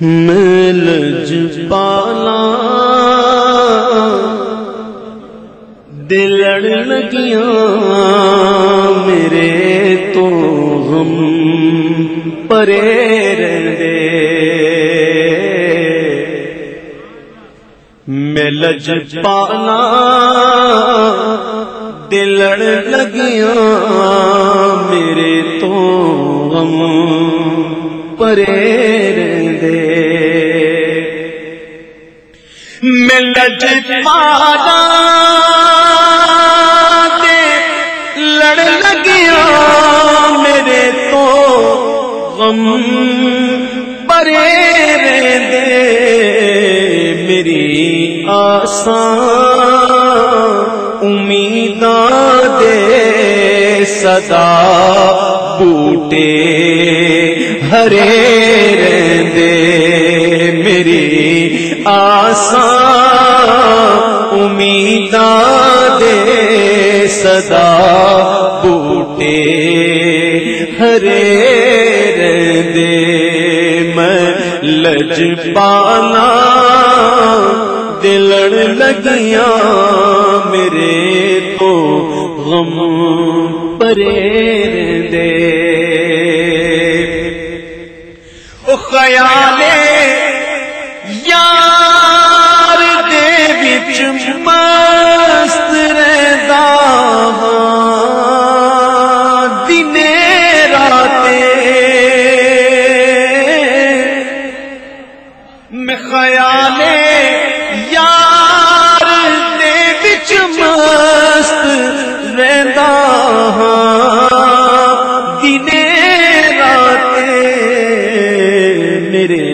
ملج پالا دلڑ لگیاں میرے تو ہم پرے رہے ملج پالا دلڑ لگیاں میرے تو ہم پرے ملج پالا لڑ لگیا میرے تو غم پرے دے میری آسان امیداں دے صدا بوٹے ہرے امید دے صدا بوٹے ہرے دے میں لج پانا دلڑ لگیاں میرے تو غم پرے دے خیال مست رہتا ہاں، دن رات میں خیال یار دے بچ مست رہتا ہاں، دن رات میرے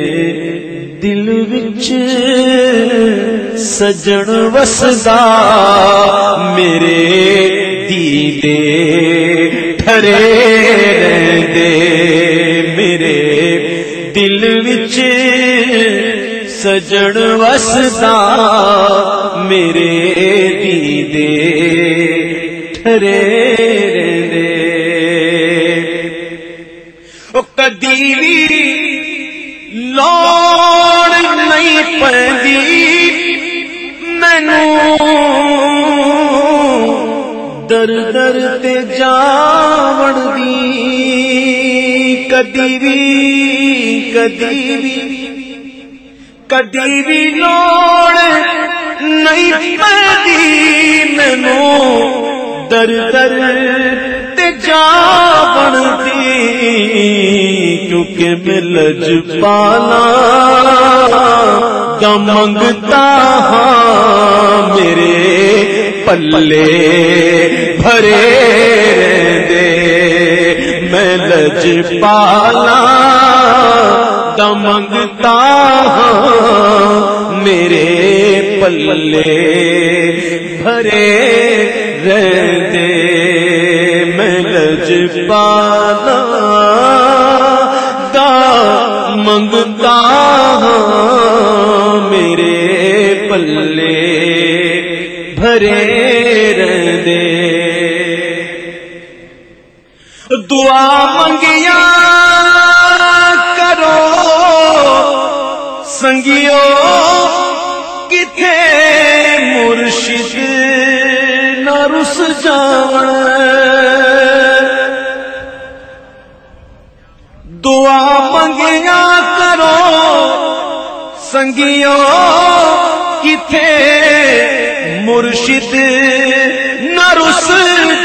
دل وچ سجن وسدا میرے دیدے ٹھرے دے میرے دل وچ سجن وسدا میرے دیدے ٹھرے دے کدی لوڑ در در تے جاوڑ دی، کدی بھی کدی بھی کدی بھی لوڑ نہیں پڑی مینو۔ در در تے جاوڑ دی، کیونکہ میں پالا کا منگتا ہاں میرے پلے۔ بھرے دے۔ میں لج پالا کا ہاں میرے پلے بھرے دے میں لج پالا منگتا ہاں، میرے پلے بھرے دعا منگیا کرو۔ سنگیو کتنے مرشد نہ رس جان دعا منگیا کرو۔ سنگیو کتنے مرشد نہ رس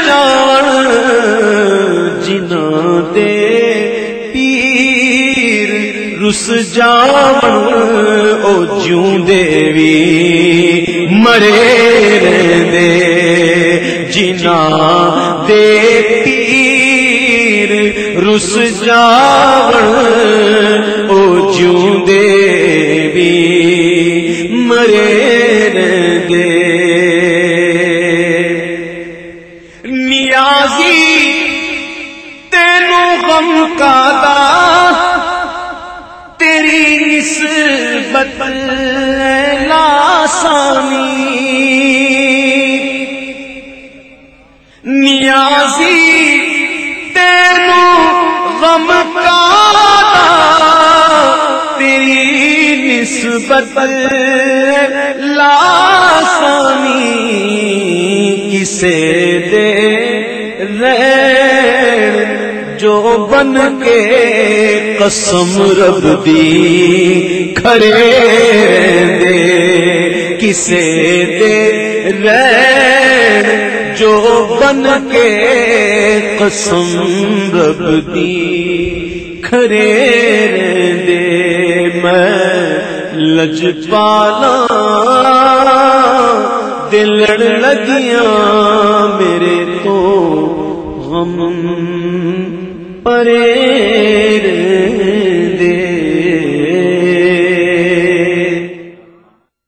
جان رس جان او جوں دیوی مرے دے جنا دے پیر رس جان او جوں دیوی مرے نسبت لاسانی نیازی تینوں غم کا تیری مصیبت لاسانی کسے دے رے جو بن کے قسم رب دی۔ کھڑے دے، کسے دے رے جو بن کے قسم رب دی کھڑے دے، میں لج پالا دلڑ لگیاں میرے تو غم پرے